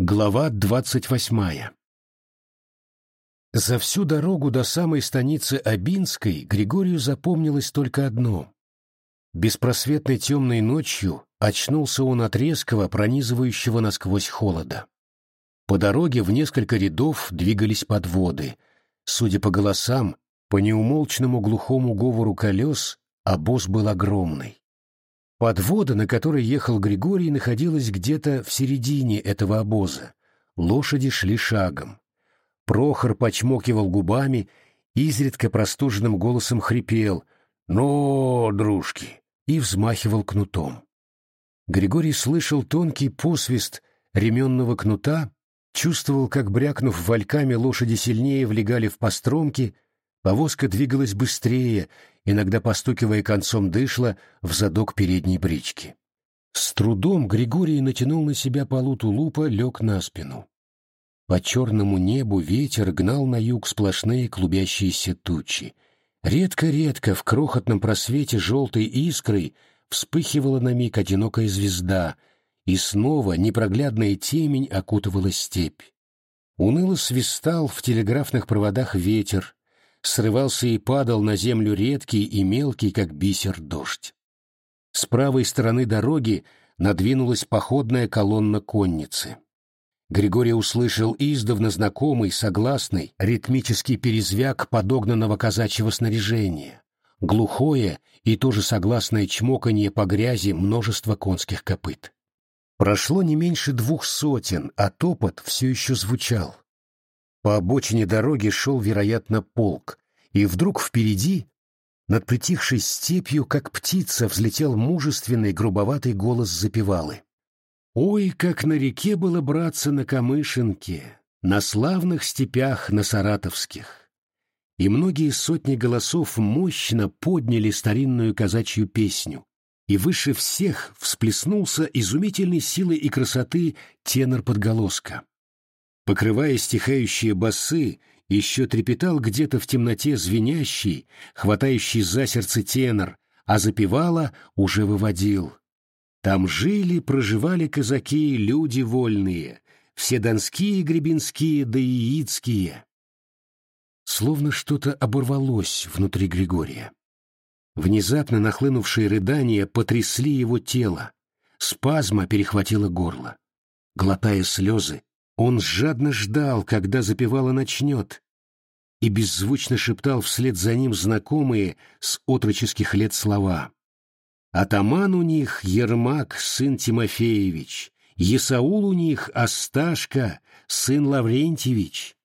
Глава двадцать восьмая За всю дорогу до самой станицы Абинской Григорию запомнилось только одно. Беспросветной темной ночью очнулся он от резкого, пронизывающего насквозь холода. По дороге в несколько рядов двигались подводы. Судя по голосам, по неумолчному глухому говору колес, обоз был огромный. Подвода, на которой ехал Григорий, находилась где-то в середине этого обоза. Лошади шли шагом. Прохор почмокивал губами, изредка простуженным голосом хрипел «Но, дружки!» и взмахивал кнутом. Григорий слышал тонкий посвист ременного кнута, чувствовал, как, брякнув вальками, лошади сильнее влегали в постромки, повозка двигалась быстрее, иногда постукивая концом дышла в задок передней брички. С трудом Григорий натянул на себя полу тулупа, лег на спину. По черному небу ветер гнал на юг сплошные клубящиеся тучи. Редко-редко в крохотном просвете желтой искрой вспыхивала на миг одинокая звезда, и снова непроглядная темень окутывала степь. Уныло свистал в телеграфных проводах ветер, срывался и падал на землю редкий и мелкий, как бисер, дождь. С правой стороны дороги надвинулась походная колонна конницы. Григорий услышал издавна знакомый, согласный, ритмический перезвяк подогнанного казачьего снаряжения, глухое и тоже согласное чмоканье по грязи множества конских копыт. Прошло не меньше двух сотен, а топот все еще звучал. По обочине дороги шел, вероятно, полк, и вдруг впереди, над притихшей степью, как птица, взлетел мужественный грубоватый голос запевалы. «Ой, как на реке было браться на Камышинке, на славных степях на Саратовских!» И многие сотни голосов мощно подняли старинную казачью песню, и выше всех всплеснулся изумительной силой и красоты тенор подголоска покрывая стихающие басы, еще трепетал где-то в темноте звенящий, хватающий за сердце тенор, а запевала уже выводил. Там жили, проживали казаки, люди вольные, все донские, гребенские да яицкие. Словно что-то оборвалось внутри Григория. Внезапно нахлынувшие рыдания потрясли его тело, спазма перехватила горло. Глотая слезы, он жадно ждал, когда запевала начнет, и беззвучно шептал вслед за ним знакомые с отроческих лет слова. «Атаман у них Ермак, сын Тимофеевич, Есаул у них Осташка, сын Лаврентьевич».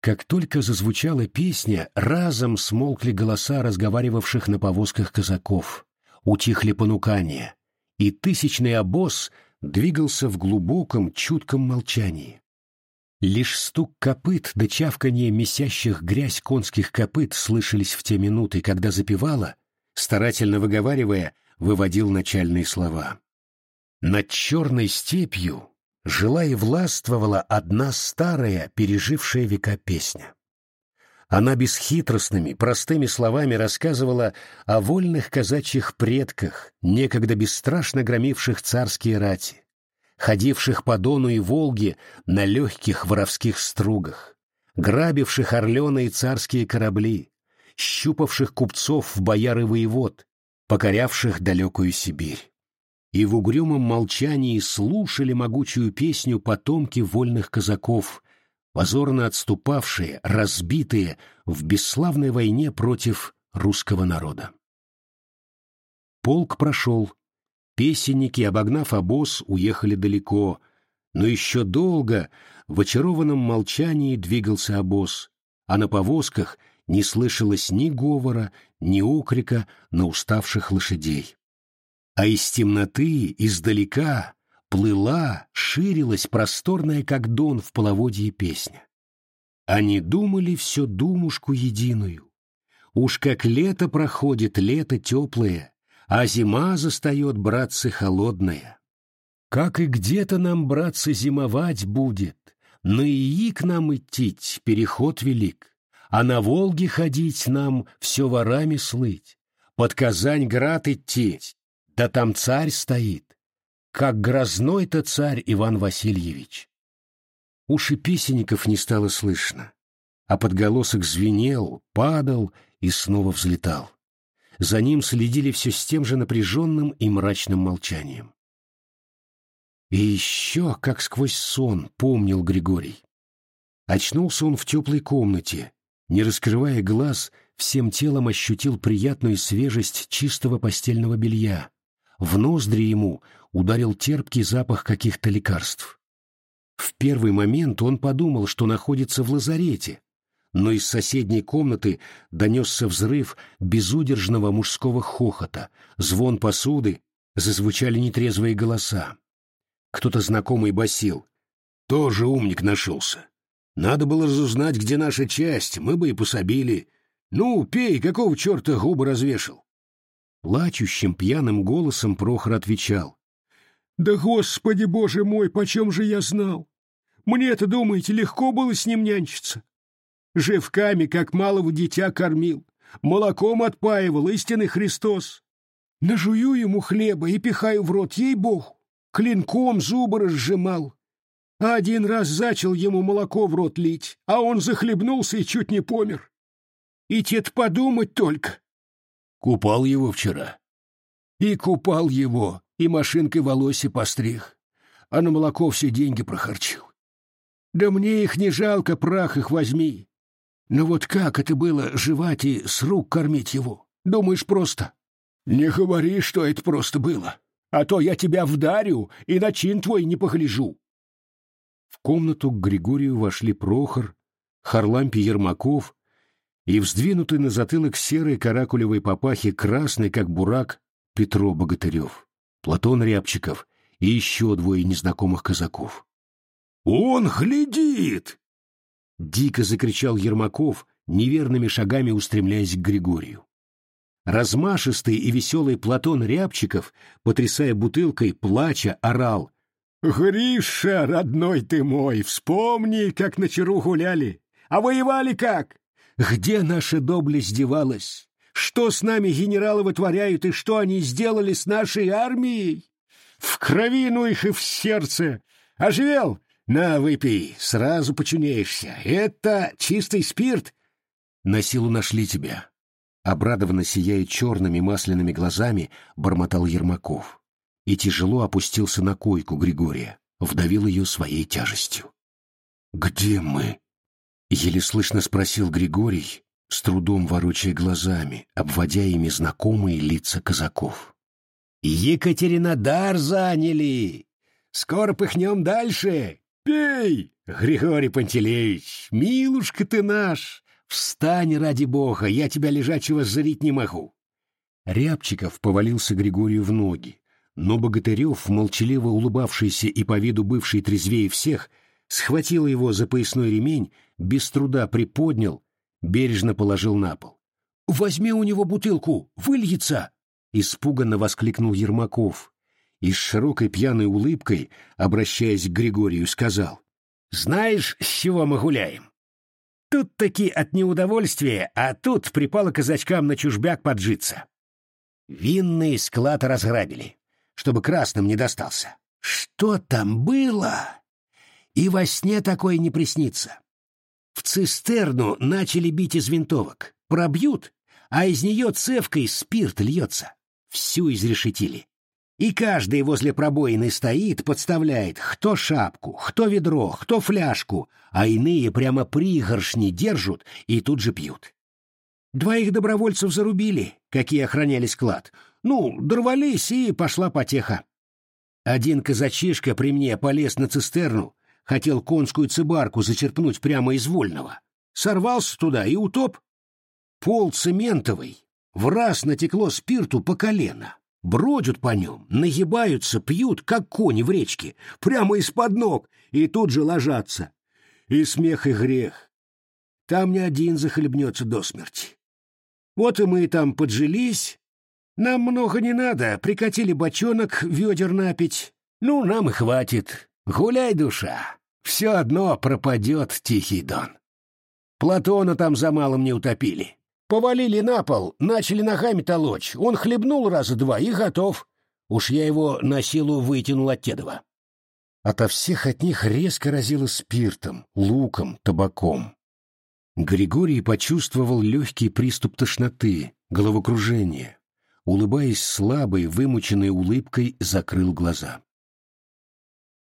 Как только зазвучала песня, разом смолкли голоса разговаривавших на повозках казаков, утихли понукания, и тысячный обоз двигался в глубоком, чутком молчании. Лишь стук копыт да чавканье месящих грязь конских копыт слышались в те минуты, когда запевала, старательно выговаривая, выводил начальные слова. Над черной степью жила и властвовала одна старая, пережившая века песня. Она бесхитростными, простыми словами рассказывала о вольных казачьих предках, некогда бесстрашно громивших царские рати, ходивших по Дону и Волге на легких воровских стругах, грабивших орленые царские корабли, щупавших купцов в бояры воевод, покорявших далекую Сибирь. И в угрюмом молчании слушали могучую песню потомки вольных казаков, позорно отступавшие, разбитые в бесславной войне против русского народа. Полк прошел, Песенники, обогнав обоз, уехали далеко, но еще долго в очарованном молчании двигался обоз, а на повозках не слышалось ни говора, ни окрика на уставших лошадей. А из темноты, издалека, плыла, ширилась просторная, как дон в половодье песня. Они думали все думушку единую. Уж как лето проходит, лето теплое, а зима застает, братцы, холодная. Как и где-то нам, братцы, зимовать будет, на ии к нам идти переход велик, а на Волге ходить нам все ворами слыть, под Казань град идти, да там царь стоит, как грозной-то царь Иван Васильевич. Уши песенников не стало слышно, а подголосок звенел, падал и снова взлетал. За ним следили все с тем же напряженным и мрачным молчанием. И еще, как сквозь сон, помнил Григорий. Очнулся он в теплой комнате, не раскрывая глаз, всем телом ощутил приятную свежесть чистого постельного белья. В ноздри ему ударил терпкий запах каких-то лекарств. В первый момент он подумал, что находится в лазарете, но из соседней комнаты донесся взрыв безудержного мужского хохота, звон посуды, зазвучали нетрезвые голоса. Кто-то знакомый басил. «Тоже умник нашелся. Надо было разузнать, где наша часть, мы бы и пособили. Ну, пей, какого черта губы развешал?» Плачущим пьяным голосом Прохор отвечал. «Да, Господи, Боже мой, почем же я знал? Мне-то, думаете, легко было с ним нянчиться? Живками, как малого дитя, кормил, молоком отпаивал, истинный Христос. Нажую ему хлеба и пихаю в рот, ей-богу, клинком зубы разжимал. А один раз зачал ему молоко в рот лить, а он захлебнулся и чуть не помер. И тет подумать только. Купал его вчера. И купал его, и машинкой волосе постриг, а на молоко все деньги прохарчил. Да мне их не жалко, прах их возьми. Но вот как это было жевать и с рук кормить его? Думаешь, просто? Не говори, что это просто было, а то я тебя вдарю и на чин твой не погляжу. В комнату к Григорию вошли Прохор, Харлампий Ермаков и вздвинутый на затылок серой каракулевой папахи красный, как бурак, Петро Богатырев, Платон Рябчиков и еще двое незнакомых казаков. «Он глядит!» Дико закричал Ермаков, неверными шагами устремляясь к Григорию. Размашистый и веселый Платон Рябчиков, потрясая бутылкой, плача, орал. «Гриша, родной ты мой, вспомни, как на Чару гуляли. А воевали как? Где наша доблесть девалась? Что с нами генералы вытворяют и что они сделали с нашей армией? В крови, ну их и в сердце. Оживел? На, выпей, сразу почунеешься. Это чистый спирт. На силу нашли тебя. Обрадованно сияя черными масляными глазами, бормотал Ермаков. И тяжело опустился на койку Григория, вдавил ее своей тяжестью. «Где мы?» — еле слышно спросил Григорий, с трудом ворочая глазами, обводя ими знакомые лица казаков. «Екатеринодар заняли! Скоро пыхнем дальше!» Пей, Григорий Пантелеич, милушка ты наш! Встань, ради бога, я тебя лежачего зарить не могу!» Рябчиков повалился Григорию в ноги, но Богатырев, молчаливо улыбавшийся и по виду бывший трезвее всех, схватил его за поясной ремень, без труда приподнял, бережно положил на пол. «Возьми у него бутылку, выльется!» — испуганно воскликнул Ермаков, и с широкой пьяной улыбкой, обращаясь к Григорию, сказал, «Знаешь, с чего мы гуляем? Тут таки от неудовольствия, а тут припало казачкам на чужбяк поджиться. Винный склад разграбили, чтобы красным не достался. Что там было? И во сне такое не приснится. В цистерну начали бить из винтовок. Пробьют, а из нее цевкой спирт льется. Всю изрешетили. И каждый возле пробоины стоит, подставляет кто шапку, кто ведро, кто фляжку, а иные прямо пригоршни держат и тут же пьют. Двоих добровольцев зарубили, какие охраняли склад. Ну, дорвались, и пошла потеха. Один казачишка при мне полез на цистерну, хотел конскую цибарку зачерпнуть прямо из вольного. Сорвался туда и утоп. Пол цементовый, в раз натекло спирту по колено бродят по нем, нагибаются, пьют, как кони в речке, прямо из-под ног, и тут же ложатся. И смех, и грех. Там ни один захлебнется до смерти. Вот и мы там поджились. Нам много не надо, прикатили бочонок ведер напить. Ну, нам и хватит. Гуляй, душа. Все одно пропадет тихий дон. Платона там за малым не утопили. Повалили на пол, начали ногами толочь. Он хлебнул раза два и готов. Уж я его на силу вытянул от Тедова. Ото всех от них резко разило спиртом, луком, табаком. Григорий почувствовал легкий приступ тошноты, головокружения. Улыбаясь слабой, вымученной улыбкой, закрыл глаза.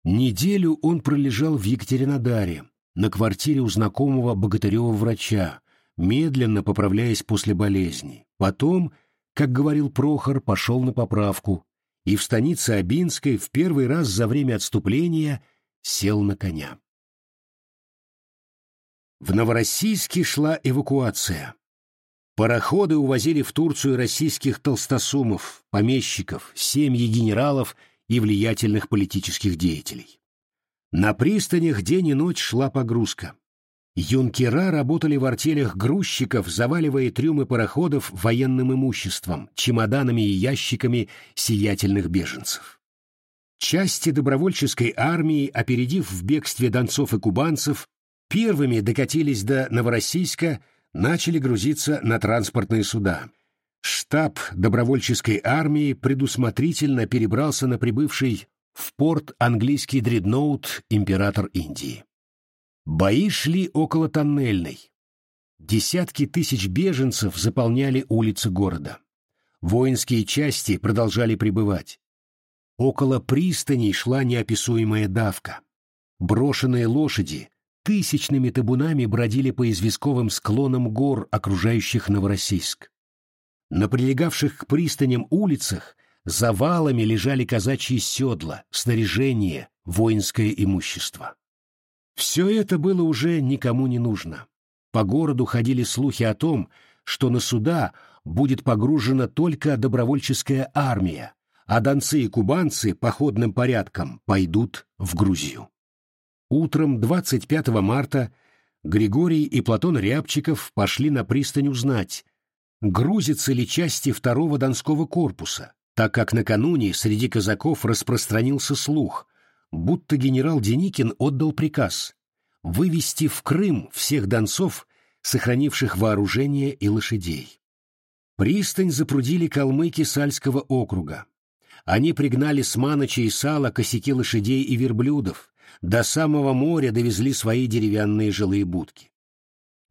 Неделю он пролежал в Екатеринодаре, на квартире у знакомого богатырева врача, медленно поправляясь после болезни. Потом, как говорил Прохор, пошел на поправку и в станице Абинской в первый раз за время отступления сел на коня. В Новороссийске шла эвакуация. Пароходы увозили в Турцию российских толстосумов, помещиков, семьи генералов и влиятельных политических деятелей. На пристанях день и ночь шла погрузка. Юнкера работали в артелях грузчиков, заваливая трюмы пароходов военным имуществом, чемоданами и ящиками сиятельных беженцев. Части добровольческой армии, опередив в бегстве донцов и кубанцев, первыми докатились до Новороссийска, начали грузиться на транспортные суда. Штаб добровольческой армии предусмотрительно перебрался на прибывший в порт английский дредноут «Император Индии». Бои шли около тоннельной. Десятки тысяч беженцев заполняли улицы города. Воинские части продолжали прибывать. Около пристани шла неописуемая давка. Брошенные лошади тысячными табунами бродили по известковым склонам гор, окружающих Новороссийск. На прилегавших к пристаням улицах завалами лежали казачьи седла, снаряжение, воинское имущество. Все это было уже никому не нужно. По городу ходили слухи о том, что на суда будет погружена только добровольческая армия, а донцы и кубанцы походным порядком пойдут в Грузию. Утром 25 марта Григорий и Платон Рябчиков пошли на пристань узнать, грузятся ли части второго Донского корпуса, так как накануне среди казаков распространился слух, будто генерал Деникин отдал приказ вывести в Крым всех донцов, сохранивших вооружение и лошадей. Пристань запрудили калмыки Сальского округа. Они пригнали с Маноча и Сала косяки лошадей и верблюдов, до самого моря довезли свои деревянные жилые будки.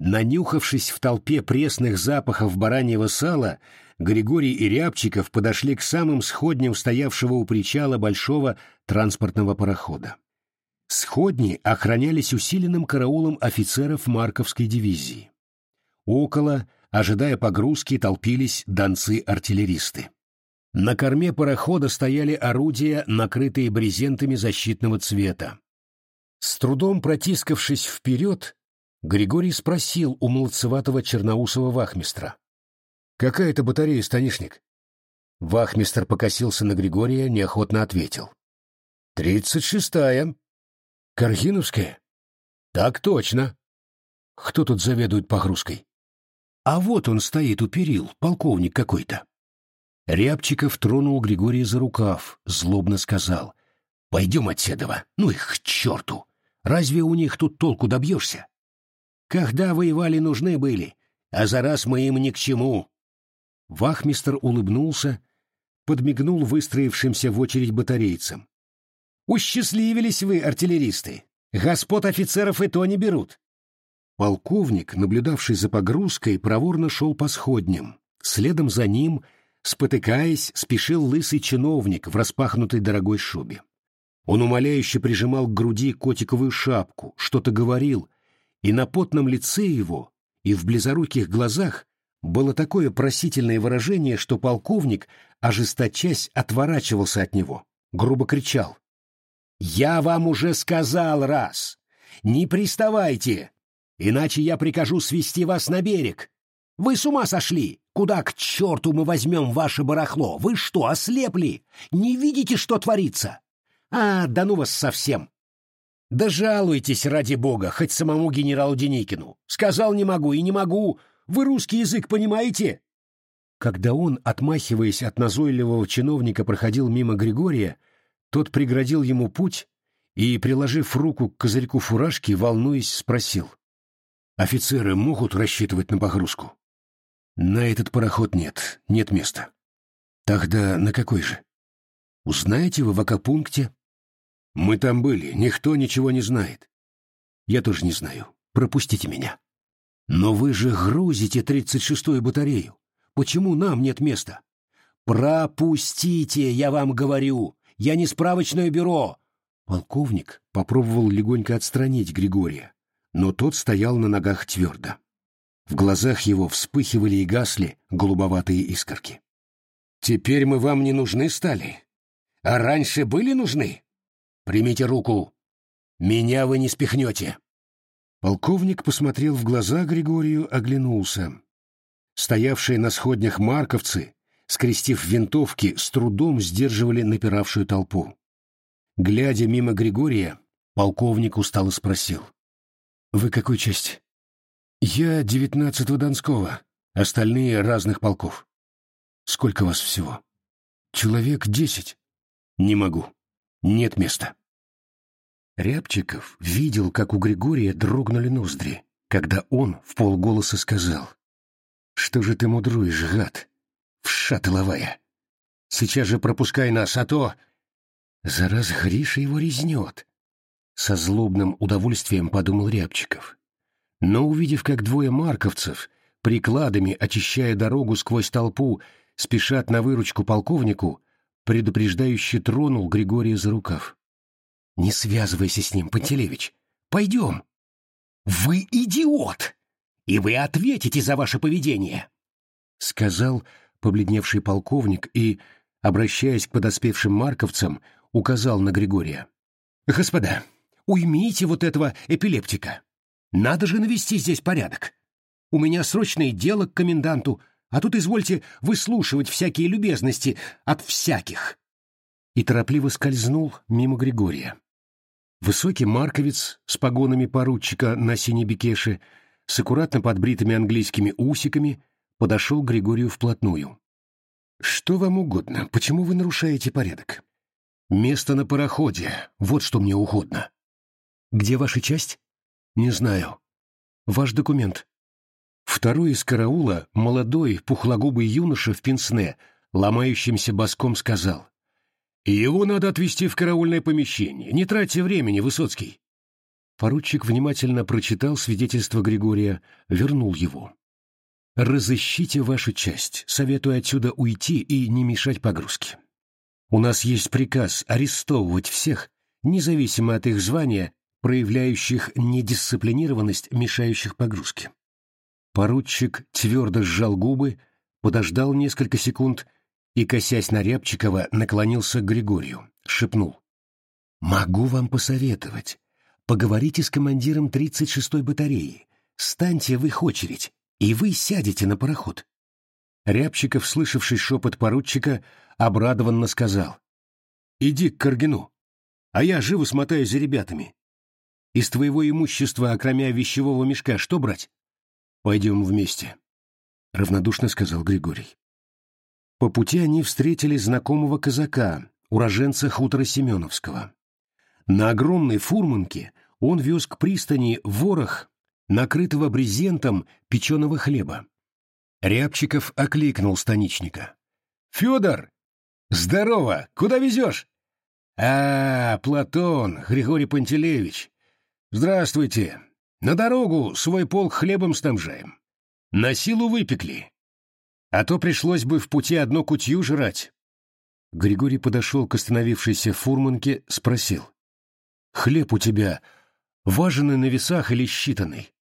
Нанюхавшись в толпе пресных запахов бараньего сала, Григорий и Рябчиков подошли к самым сходням стоявшего у причала большого транспортного парохода. Сходни охранялись усиленным караулом офицеров Марковской дивизии. Около, ожидая погрузки, толпились донцы-артиллеристы. На корме парохода стояли орудия, накрытые брезентами защитного цвета. С трудом протискавшись вперед, Григорий спросил у молодцеватого черноусого вахмистра. «Какая это батарея, станишник?» Вахмистр покосился на Григория, неохотно ответил. «Тридцать шестая». «Каргиновская?» «Так точно». «Кто тут заведует погрузкой?» «А вот он стоит у перил, полковник какой-то». Рябчиков тронул Григория за рукав, злобно сказал. «Пойдем от Седова, ну их к черту! Разве у них тут толку добьешься? Когда воевали, нужны были, а за раз мы им ни к чему. Вахмистр улыбнулся, подмигнул выстроившимся в очередь батарейцам. «Усчастливились вы, артиллеристы! Господ офицеров и то не берут!» Полковник, наблюдавший за погрузкой, проворно шел по сходням. Следом за ним, спотыкаясь, спешил лысый чиновник в распахнутой дорогой шубе. Он умоляюще прижимал к груди котиковую шапку, что-то говорил, и на потном лице его, и в близоруких глазах было такое просительное выражение, что полковник, ожесточась, отворачивался от него, грубо кричал. «Я вам уже сказал раз! Не приставайте, иначе я прикажу свести вас на берег! Вы с ума сошли! Куда к черту мы возьмем ваше барахло? Вы что, ослепли? Не видите, что творится? А, да ну вас совсем! Да жалуйтесь, ради бога, хоть самому генералу Деникину. Сказал не могу и не могу, вы русский язык понимаете?» Когда он, отмахиваясь от назойливого чиновника, проходил мимо Григория, тот преградил ему путь и, приложив руку к козырьку фуражки, волнуясь, спросил. «Офицеры могут рассчитывать на погрузку?» «На этот пароход нет, нет места». «Тогда на какой же?» «Узнаете вы в акапункте?» Мы там были, никто ничего не знает. Я тоже не знаю. Пропустите меня. Но вы же грузите тридцать шестую батарею. Почему нам нет места? Пропустите, я вам говорю. Я не справочное бюро. Полковник попробовал легонько отстранить Григория, но тот стоял на ногах твердо. В глазах его вспыхивали и гасли голубоватые искорки. «Теперь мы вам не нужны стали? А раньше были нужны? Примите руку. Меня вы не спихнете!» Полковник посмотрел в глаза Григорию, оглянулся. Стоявшие на сходнях марковцы, скрестив винтовки, с трудом сдерживали напиравшую толпу. Глядя мимо Григория, полковник устало спросил. «Вы какой часть?» «Я девятнадцатого Донского, остальные разных полков». «Сколько вас всего?» «Человек десять». «Не могу. Нет места». Рябчиков видел, как у Григория дрогнули ноздри, когда он в полголоса сказал. «Что же ты мудруешь, гад? Вша тыловая! Сейчас же пропускай нас, а то...» «Зараз Гриша его резнет!» Со злобным удовольствием подумал Рябчиков. Но увидев, как двое марковцев, прикладами очищая дорогу сквозь толпу, спешат на выручку полковнику, предупреждающе тронул Григория за рукав. «Не связывайся с ним, Пантелеевич. Пойдем!» «Вы идиот! И вы ответите за ваше поведение!» Сказал побледневший полковник и, обращаясь к подоспевшим марковцам, указал на Григория. «Господа, уймите вот этого эпилептика. Надо же навести здесь порядок. У меня срочное дело к коменданту, а тут извольте выслушивать всякие любезности от всяких». И торопливо скользнул мимо Григория. Высокий марковец с погонами поручика на синей бекеше, с аккуратно подбритыми английскими усиками, подошел к Григорию вплотную. «Что вам угодно? Почему вы нарушаете порядок?» «Место на пароходе. Вот что мне угодно». «Где ваша часть?» «Не знаю». «Ваш документ». Второй из караула, молодой, пухлогубый юноша в пенсне, ломающимся боском сказал. «Его надо отвезти в караульное помещение. Не тратьте времени, Высоцкий». Поручик внимательно прочитал свидетельство Григория, вернул его. «Разыщите вашу часть. Советую отсюда уйти и не мешать погрузке. У нас есть приказ арестовывать всех, независимо от их звания, проявляющих недисциплинированность, мешающих погрузке. Поручик твердо сжал губы, подождал несколько секунд и, косясь на Рябчикова, наклонился к Григорию, шепнул. «Могу вам посоветовать. Поговорите с командиром 36-й батареи. Станьте в их очередь, и вы сядете на пароход. Рябчиков, слышавший шепот поручика, обрадованно сказал. «Иди к Каргину, а я живо смотаюсь за ребятами. Из твоего имущества, окромя вещевого мешка, что брать?» «Пойдем вместе», — равнодушно сказал Григорий. По пути они встретили знакомого казака, уроженца хутора Семеновского. На огромной фурманке он вез к пристани ворох, накрытого брезентом печеного хлеба. Рябчиков окликнул станичника. «Федор! Здорово! Куда везешь?» «А, Платон, Григорий Пантелеевич. Здравствуйте. На дорогу свой полк хлебом снабжаем. На силу выпекли. А то пришлось бы в пути одно кутью жрать». Григорий подошел к остановившейся фурманке, спросил. «Хлеб у тебя важенный на весах или считанный?»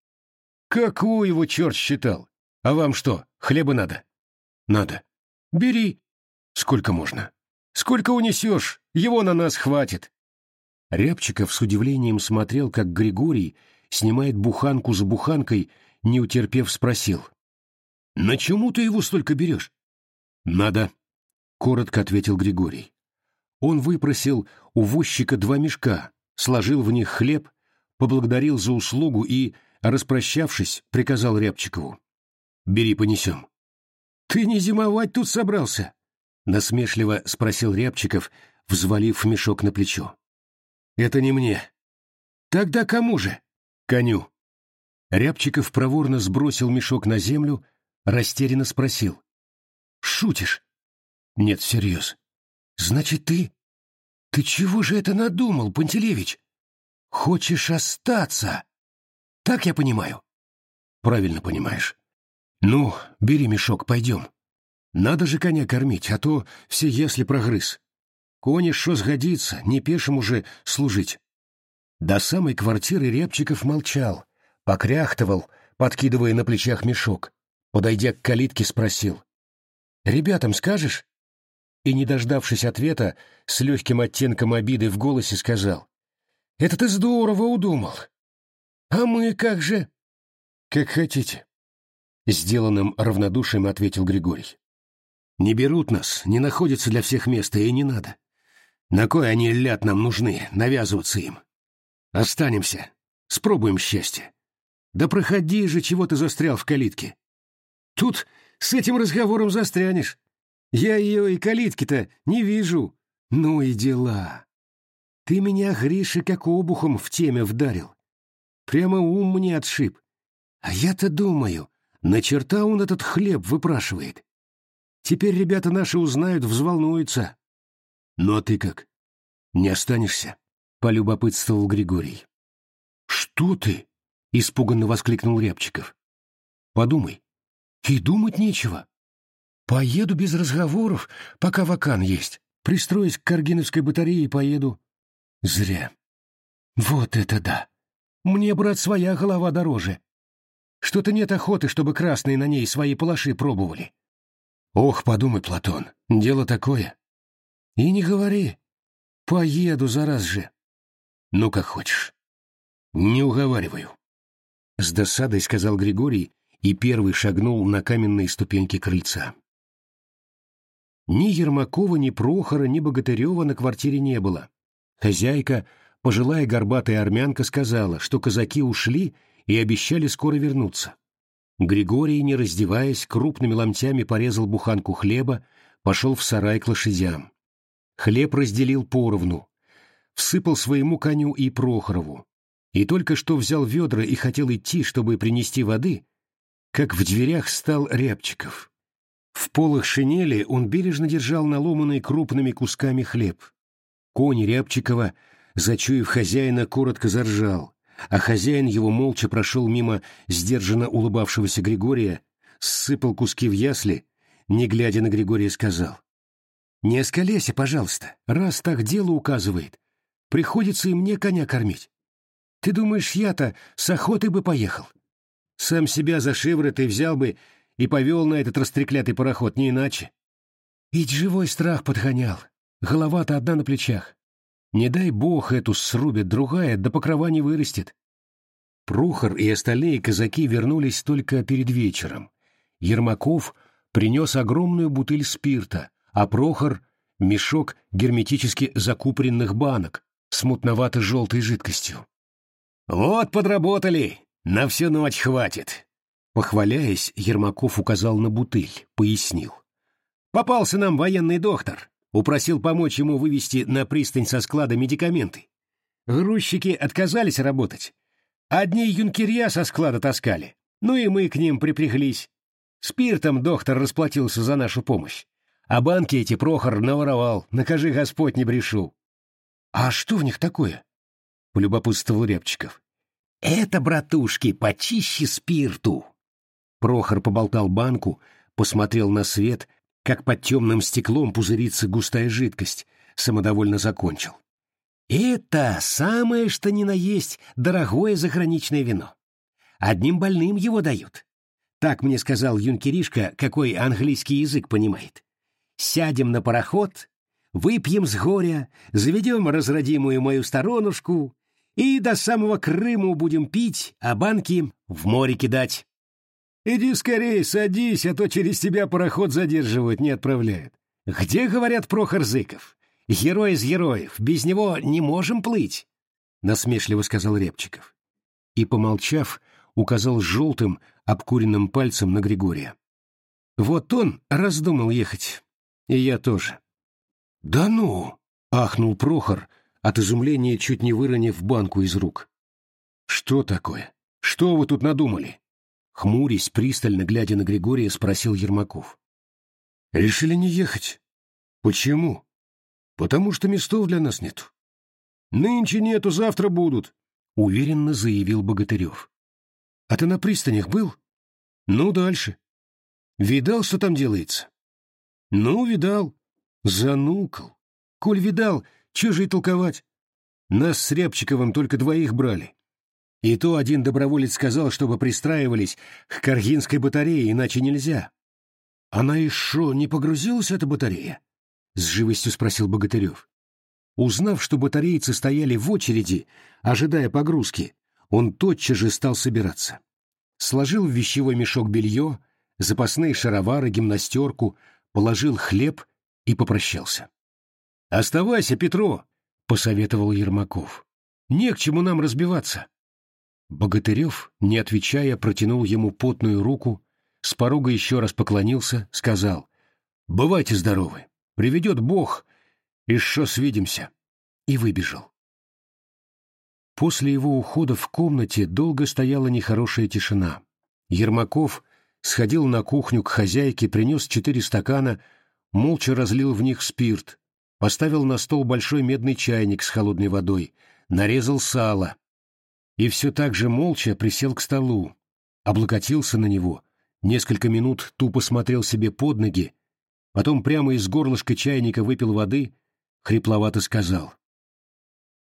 «Какую его черт считал? А вам что, хлеба надо? Надо. Бери. Сколько можно? Сколько унесешь? Его на нас хватит. Рябчиков с удивлением смотрел, как Григорий снимает буханку за буханкой, не утерпев, спросил. «На чему ты его столько берешь?» «Надо», — коротко ответил Григорий. Он выпросил у возчика два мешка, сложил в них хлеб, поблагодарил за услугу и, распрощавшись, приказал Рябчикову. Бери, понесем. Ты не зимовать тут собрался? Насмешливо спросил Рябчиков, взвалив мешок на плечо. Это не мне. Тогда кому же? Коню. Рябчиков проворно сбросил мешок на землю, растерянно спросил. Шутишь? Нет, всерьез. Значит, ты? Ты чего же это надумал, Пантелеевич? Хочешь остаться? Так я понимаю? Правильно понимаешь. Ну, бери мешок, пойдем. Надо же коня кормить, а то все если прогрыз. Кони шо сгодится, не пешим уже служить. До самой квартиры Рябчиков молчал, покряхтывал, подкидывая на плечах мешок. Подойдя к калитке, спросил. «Ребятам скажешь?» И, не дождавшись ответа, с легким оттенком обиды в голосе сказал. «Это ты здорово удумал. А мы как же?» «Как хотите», — сделанным равнодушием ответил Григорий. «Не берут нас, не находится для всех места, и не надо. На кой они, ляд, нам нужны, навязываться им? Останемся, спробуем счастье. Да проходи же, чего ты застрял в калитке. Тут с этим разговором застрянешь. Я ее и калитки-то не вижу. Ну и дела. Ты меня, Гриша, как обухом в теме вдарил. Прямо ум мне отшиб. А я-то думаю, на черта он этот хлеб выпрашивает. Теперь ребята наши узнают, взволнуются. Ну а ты как? Не останешься? Полюбопытствовал Григорий. Что ты? Испуганно воскликнул Рябчиков. Подумай. И думать нечего. Поеду без разговоров, пока вакан есть. Пристроюсь к Каргиновской батарее и поеду. Зря. Вот это да. Мне, брат, своя голова дороже. Что-то нет охоты, чтобы красные на ней свои палаши пробовали. Ох, подумай, Платон, дело такое. И не говори. Поеду зараз же. Ну, как хочешь. Не уговариваю. С досадой сказал Григорий и первый шагнул на каменные ступеньки крыльца. Ни Ермакова, ни Прохора, ни Богатырева на квартире не было. Хозяйка, пожилая горбатая армянка, сказала, что казаки ушли и обещали скоро вернуться. Григорий, не раздеваясь, крупными ломтями порезал буханку хлеба, пошел в сарай к лошадям. Хлеб разделил поровну, всыпал своему коню и Прохорову. И только что взял ведра и хотел идти, чтобы принести воды, как в дверях стал Рябчиков. В полах шинели он бережно держал наломанный крупными кусками хлеб. Конь Рябчикова, зачуяв хозяина, коротко заржал, а хозяин его молча прошел мимо сдержанно улыбавшегося Григория, ссыпал куски в ясли, не глядя на Григория, сказал. «Не оскаляйся, пожалуйста, раз так дело указывает. Приходится и мне коня кормить. Ты думаешь, я-то с охотой бы поехал? Сам себя за шиворот и взял бы и повел на этот растреклятый пароход, не иначе. Ведь живой страх подгонял, голова-то одна на плечах. Не дай бог эту срубят, другая до покрова не вырастет. Прохор и остальные казаки вернулись только перед вечером. Ермаков принес огромную бутыль спирта, а Прохор — мешок герметически закупоренных банок с мутновато-желтой жидкостью. «Вот подработали! На всю ночь хватит!» Похваляясь, Ермаков указал на бутыль, пояснил. «Попался нам военный доктор. Упросил помочь ему вывести на пристань со склада медикаменты. Грузчики отказались работать. Одни юнкерья со склада таскали. Ну и мы к ним припряглись. Спиртом доктор расплатился за нашу помощь. А банки эти Прохор наворовал, накажи Господь не брешу. — А что в них такое? — полюбопытствовал Рябчиков. — Это, братушки, почище спирту. Прохор поболтал банку, посмотрел на свет, как под темным стеклом пузырится густая жидкость, самодовольно закончил. Это самое что ни на есть дорогое заграничное вино. Одним больным его дают. Так мне сказал юнкеришка, какой английский язык понимает. Сядем на пароход, выпьем с горя, заведем разродимую мою сторонушку и до самого Крыму будем пить, а банки в море кидать. Иди скорее, садись, а то через тебя пароход задерживают, не отправляют. Где, говорят, Прохор Зыков? Герой из героев, без него не можем плыть, — насмешливо сказал Репчиков. И, помолчав, указал желтым, обкуренным пальцем на Григория. Вот он раздумал ехать, и я тоже. — Да ну! — ахнул Прохор, от изумления чуть не выронив банку из рук. — Что такое? Что вы тут надумали? Хмурясь, пристально глядя на Григория, спросил Ермаков. «Решили не ехать? Почему?» Потому что местов для нас нет. Нынче нету, завтра будут, — уверенно заявил Богатырев. А ты на пристанях был? Ну, дальше. Видал, что там делается? Ну, видал. Занукал. Коль видал, че же и толковать? Нас с Рябчиковым только двоих брали. И то один доброволец сказал, чтобы пристраивались к Каргинской батарее, иначе нельзя. Она и не погрузилась, эта батарея? С живостью спросил Богатырев. Узнав, что батарейцы стояли в очереди, ожидая погрузки, он тотчас же стал собираться. Сложил в вещевой мешок белье, запасные шаровары, гимнастерку, положил хлеб и попрощался. «Оставайся, Петро!» — посоветовал Ермаков. «Не к чему нам разбиваться». Богатырев, не отвечая, протянул ему потную руку, с порога еще раз поклонился, сказал «Бывайте здоровы, приведет Бог, еще свидимся, и выбежал. После его ухода в комнате долго стояла нехорошая тишина. Ермаков сходил на кухню к хозяйке, принес четыре стакана, молча разлил в них спирт, поставил на стол большой медный чайник с холодной водой, нарезал сало и все так же молча присел к столу, облокотился на него, несколько минут тупо смотрел себе под ноги, потом прямо из горлышка чайника выпил воды хрипловато сказал.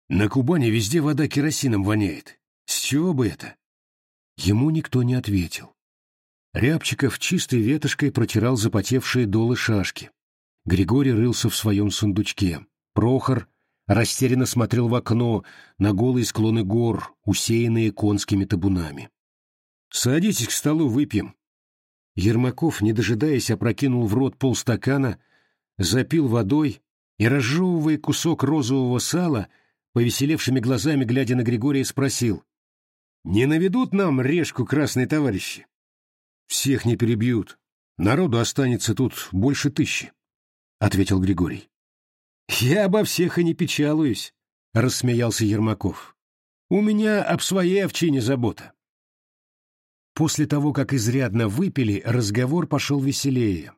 «На Кубани везде вода керосином воняет. С чего бы это?» Ему никто не ответил. Рябчиков чистой ветошкой протирал запотевшие долы шашки. Григорий рылся в своем сундучке. Прохор растерянно смотрел в окно на голые склоны гор, усеянные конскими табунами. «Садитесь к столу, выпьем». Ермаков, не дожидаясь, опрокинул в рот полстакана, запил водой, и, разжевывая кусок розового сала, повеселевшими глазами глядя на Григория, спросил, «Не наведут нам решку красные товарищи?» «Всех не перебьют. Народу останется тут больше тысячи», — ответил Григорий. «Я обо всех и не печалуюсь», — рассмеялся Ермаков. «У меня об своей овчине забота». После того, как изрядно выпили, разговор пошел веселее.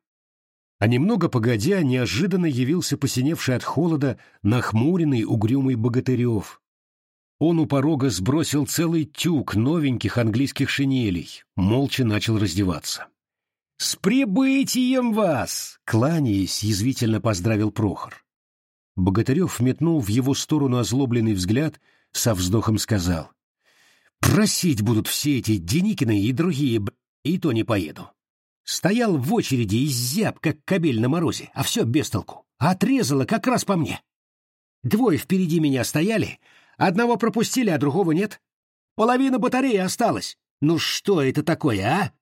А немного погодя, неожиданно явился посиневший от холода нахмуренный угрюмый Богатырев. Он у порога сбросил целый тюк новеньких английских шинелей, молча начал раздеваться. «С прибытием вас!» — кланяясь, язвительно поздравил Прохор. Богатырев метнул в его сторону озлобленный взгляд, со вздохом сказал. «Просить будут все эти Деникины и другие, и то не поеду. Стоял в очереди и зяб, как кобель на морозе, а все без толку. Отрезало как раз по мне. Двое впереди меня стояли, одного пропустили, а другого нет. Половина батареи осталась. Ну что это такое, а?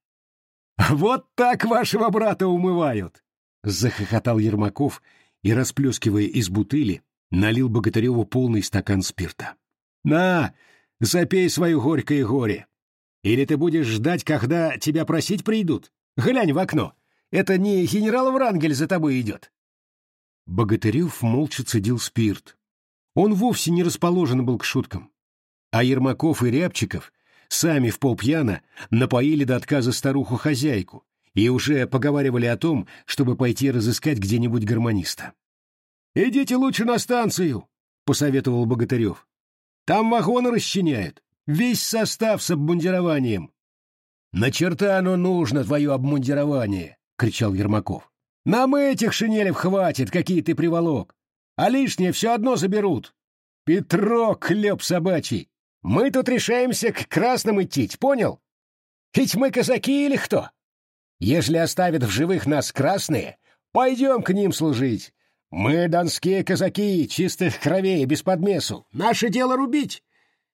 Вот так вашего брата умывают! Захохотал Ермаков и, расплескивая из бутыли, налил Богатыреву полный стакан спирта. «На, запей свое горькое горе! Или ты будешь ждать, когда тебя просить придут?» Глянь в окно. Это не генерал Врангель за тобой идет. Богатырев молча цедил спирт. Он вовсе не расположен был к шуткам. А Ермаков и Рябчиков сами в полпьяна напоили до отказа старуху-хозяйку и уже поговаривали о том, чтобы пойти разыскать где-нибудь гармониста. «Идите лучше на станцию», — посоветовал Богатырев. «Там вагоны расчиняют, весь состав с обмундированием. «На черта оно нужно, твое обмундирование!» — кричал Ермаков. «Нам этих шинелев хватит, какие ты приволок, а лишнее все одно заберут. Петро, клеп собачий, мы тут решаемся к красным идти, понял? Ведь мы казаки или кто? Ежели оставят в живых нас красные, пойдем к ним служить. Мы донские казаки, чистых кровей, без подмесу. Наше дело рубить.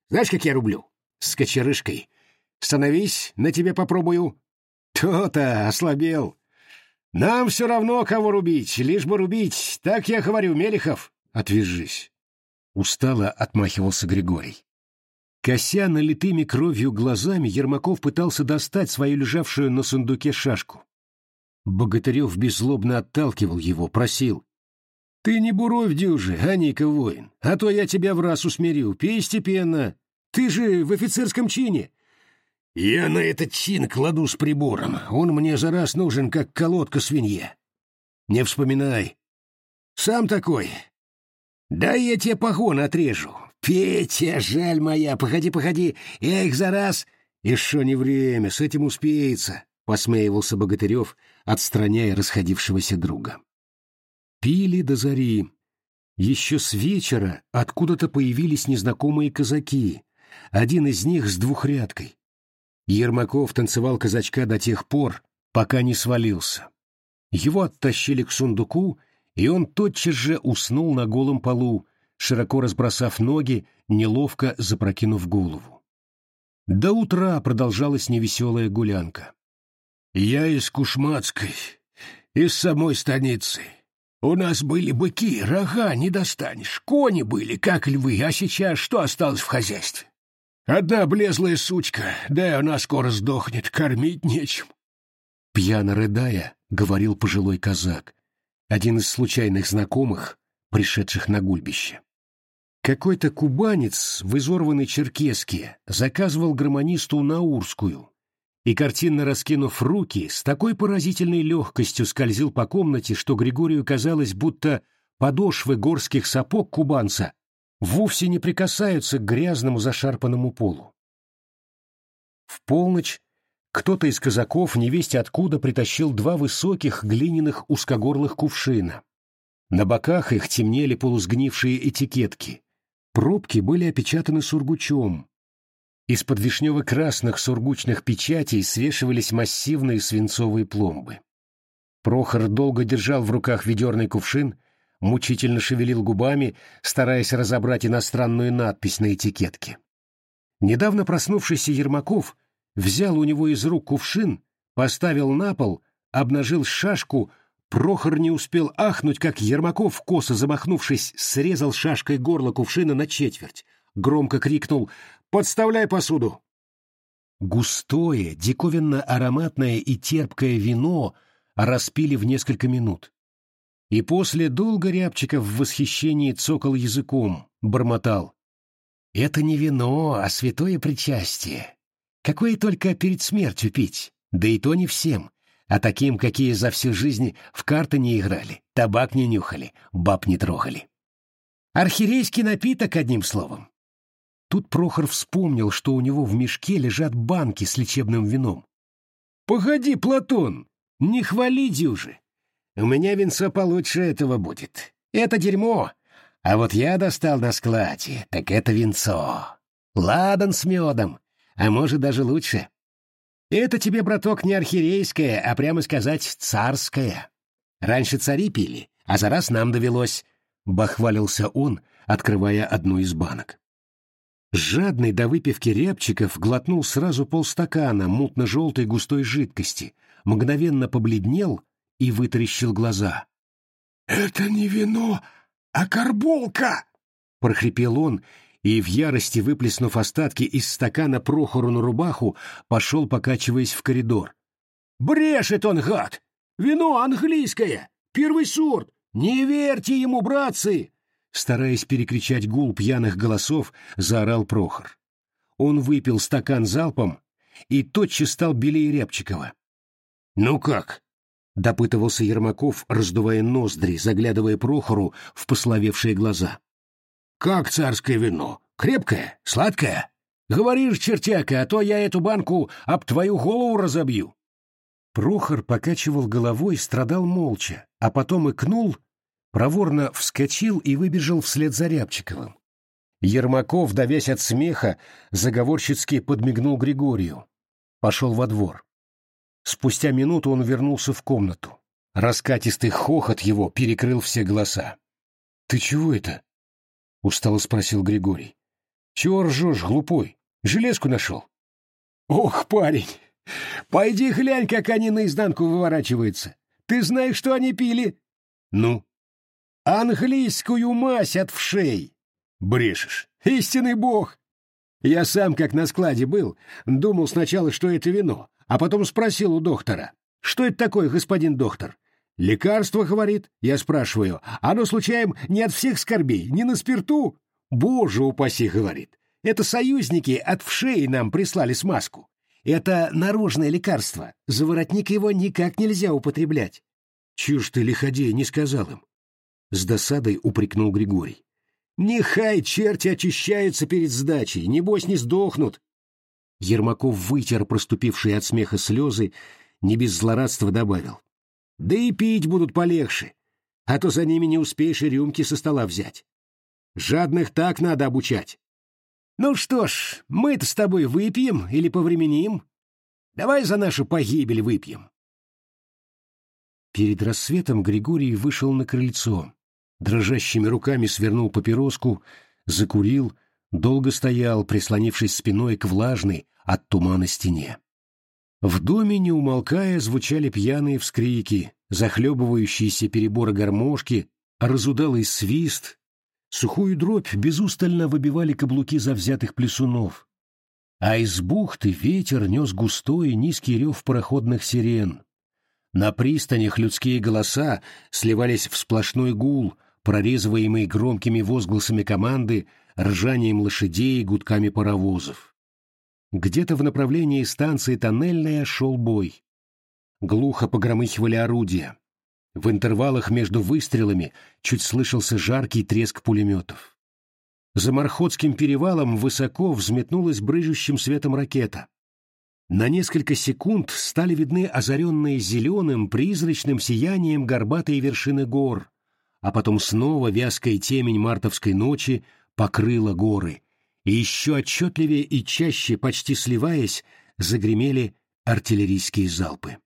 Знаешь, как я рублю? С кочерышкой Становись, на тебе попробую. То-то, ослабел. Нам все равно, кого рубить, лишь бы рубить. Так я говорю, Мелехов. Отвяжись. Устало отмахивался Григорий. Кося налитыми кровью глазами, Ермаков пытался достать свою лежавшую на сундуке шашку. Богатырев беззлобно отталкивал его, просил. — Ты не буровь дюжи, а Ника воин, а то я тебя в раз усмирю, пей степенно. Ты же в офицерском чине, я на этот чин кладу с прибором. Он мне за раз нужен, как колодка свинье. Не вспоминай. Сам такой. Да я тебе погон отрежу. Петя, жаль моя, погоди, погоди, я их за раз... Еще не время, с этим успеется, — посмеивался Богатырев, отстраняя расходившегося друга. Пили до зари. Еще с вечера откуда-то появились незнакомые казаки, один из них с двухрядкой. Ермаков танцевал казачка до тех пор, пока не свалился. Его оттащили к сундуку, и он тотчас же уснул на голом полу, широко разбросав ноги, неловко запрокинув голову. До утра продолжалась невеселая гулянка. «Я из Кушмацкой, из самой станицы. У нас были быки, рога не достанешь, кони были, как львы, а сейчас что осталось в хозяйстве? Одна блезлая сучка, да она скоро сдохнет, кормить нечем». Пьяно рыдая, говорил пожилой казак, один из случайных знакомых, пришедших на гульбище. Какой-то кубанец в изорванной черкеске заказывал гармонисту Наурскую и, картинно раскинув руки, с такой поразительной легкостью скользил по комнате, что Григорию казалось, будто подошвы горских сапог кубанца вовсе не прикасаются к грязному зашарпанному полу. В полночь кто-то из казаков невесть откуда притащил два высоких глиняных узкогорлых кувшина. На боках их темнели полусгнившие этикетки. Пробки были опечатаны сургучом. Из-под вишнево-красных сургучных печатей свешивались массивные свинцовые пломбы. Прохор долго держал в руках ведерный кувшин, мучительно шевелил губами, стараясь разобрать иностранную надпись на этикетке. Недавно проснувшийся Ермаков взял у него из рук кувшин, поставил на пол, обнажил шашку, Прохор не успел ахнуть, как Ермаков, косо замахнувшись, срезал шашкой горло кувшина на четверть. Громко крикнул «Подставляй посуду!» Густое, диковинно-ароматное и терпкое вино распили в несколько минут. И после долго Рябчиков в восхищении цокал языком, бормотал. «Это не вино, а святое причастие. Какое только перед смертью пить, да и то не всем а таким, какие за всю жизнь в карты не играли, табак не нюхали, баб не трогали. Архирейский напиток, одним словом. Тут Прохор вспомнил, что у него в мешке лежат банки с лечебным вином. «Погоди, Платон, не хвали дюжи. У меня винцо получше этого будет. Это дерьмо. А вот я достал на складе, так это винцо. Ладан с медом, а может даже лучше. Это тебе, браток, не архирейское, а прямо сказать царское. Раньше цари пили, а за раз нам довелось. Бахвалился он, открывая одну из банок. Жадный до выпивки рябчиков глотнул сразу полстакана мутно-желтой густой жидкости, мгновенно побледнел и вытаращил глаза. — Это не вино, а карболка! — прохрипел он и, в ярости выплеснув остатки из стакана Прохору на рубаху, пошел, покачиваясь в коридор. «Брешет он, гад! Вино английское! Первый сорт! Не верьте ему, братцы!» Стараясь перекричать гул пьяных голосов, заорал Прохор. Он выпил стакан залпом и тотчас стал белее Рябчикова. «Ну как?» — допытывался Ермаков, раздувая ноздри, заглядывая Прохору в пословевшие глаза. Как царское вино? Крепкое? Сладкое? Говоришь, чертяка, а то я эту банку об твою голову разобью. Прохор покачивал головой, страдал молча, а потом икнул, проворно вскочил и выбежал вслед за Рябчиковым. Ермаков, давясь от смеха, заговорщицки подмигнул Григорию. Пошел во двор. Спустя минуту он вернулся в комнату. Раскатистый хохот его перекрыл все голоса. — Ты чего это? — устало спросил Григорий. «Чего ржешь, глупой? Железку нашел?» «Ох, парень, пойди глянь, как они наизнанку выворачиваются. Ты знаешь, что они пили?» «Ну?» «Английскую мазь от вшей!» «Брешешь! Истинный бог!» Я сам, как на складе был, думал сначала, что это вино, а потом спросил у доктора, «Что это такое, господин доктор?» «Лекарство, — говорит, — я спрашиваю, оно, случаем, не от всех скорбей, не на спирту?» «Боже упаси, — говорит, — это союзники от вшей нам прислали смазку. Это наружное лекарство, за воротник его никак нельзя употреблять». «Чушь ты, лиходей, не сказал им?» С досадой упрекнул Григорий. Нехай черти очищаются перед сдачей, небось не сдохнут. Ермаков вытер проступившие от смеха слезы, не без злорадства добавил. Да и пить будут полегче, а то за ними не успеешь и рюмки со стола взять. Жадных так надо обучать. Ну что ж, мы-то с тобой выпьем или повременим? Давай за нашу погибель выпьем. Перед рассветом Григорий вышел на крыльцо, дрожащими руками свернул папироску, закурил, долго стоял, прислонившись спиной к влажной от тумана стене. В доме, не умолкая, звучали пьяные вскрики, захлебывающиеся переборы гармошки, разудалый свист, сухую дробь безустально выбивали каблуки завзятых плесунов. А из бухты ветер нес густой низкий рев пароходных сирен, на пристанях людские голоса сливались в сплошной гул, прорезываемый громкими возгласами команды, ржанием лошадей и гудками паровозов. Где-то в направлении станции Тоннельная шел бой. Глухо погромыхивали орудия. В интервалах между выстрелами чуть слышался жаркий треск пулеметов. За Мархотским перевалом высоко взметнулась брыжущим светом ракета. На несколько секунд стали видны озаренные зеленым призрачным сиянием горбатые вершины гор, а потом снова вязкая темень мартовской ночи покрыла горы, и еще отчетливее и чаще, почти сливаясь, загремели артиллерийские залпы.